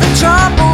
The trouble.